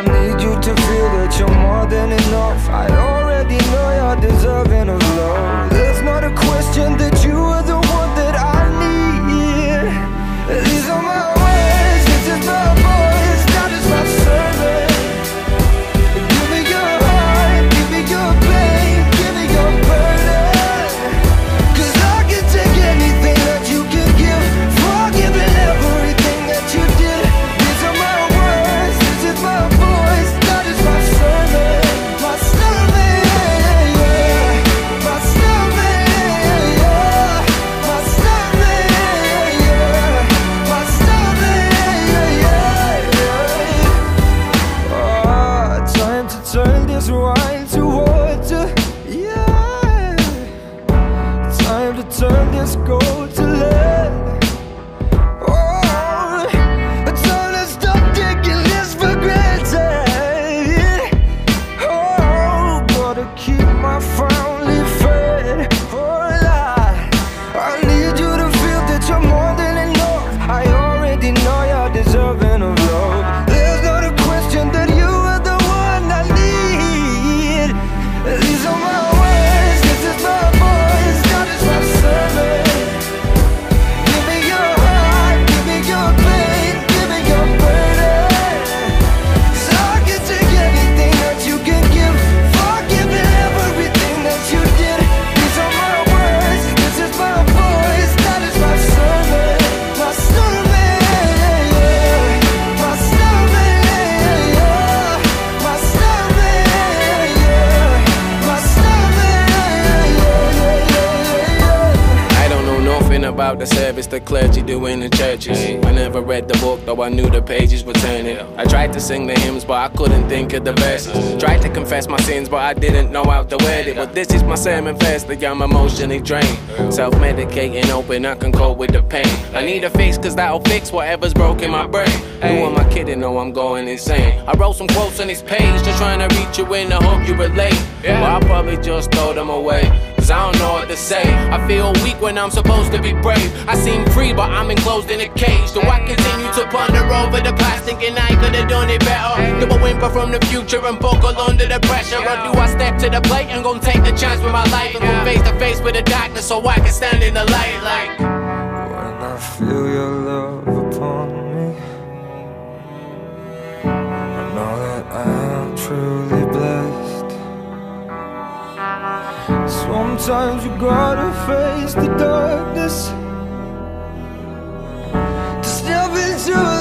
I need you to feel that you're more than enough. I already know you're deserving of love. There's not a question that you are to turn this gold to lead. It's the service the clergy doing the churches. I never read the book, though I knew the pages were turning. I tried to sing the hymns, but I couldn't think of the verses. Tried to confess my sins, but I didn't know how to word it. But this is my sermon fest, that I'm emotionally drained. Self medicating, hoping I can cope with the pain. I need a fix, cause that'll fix whatever's broken my brain. Who am I kidding? No, I'm going insane. I wrote some quotes on this page, just trying to reach you in. I hope you relate. But I'll probably just throw them away. Cause I don't know what to say. I feel weak when I'm supposed to be brave. I seem free, but I'm enclosed in a cage. Do I continue to ponder over the past, thinking I could have done it better? Do I whimper from the future and buckle under the pressure? Or do I step to the plate and go take the chance with my life and go face to face with the darkness so I can stand in the light? Like, When I feel your love Sometimes you gotta face the darkness To step into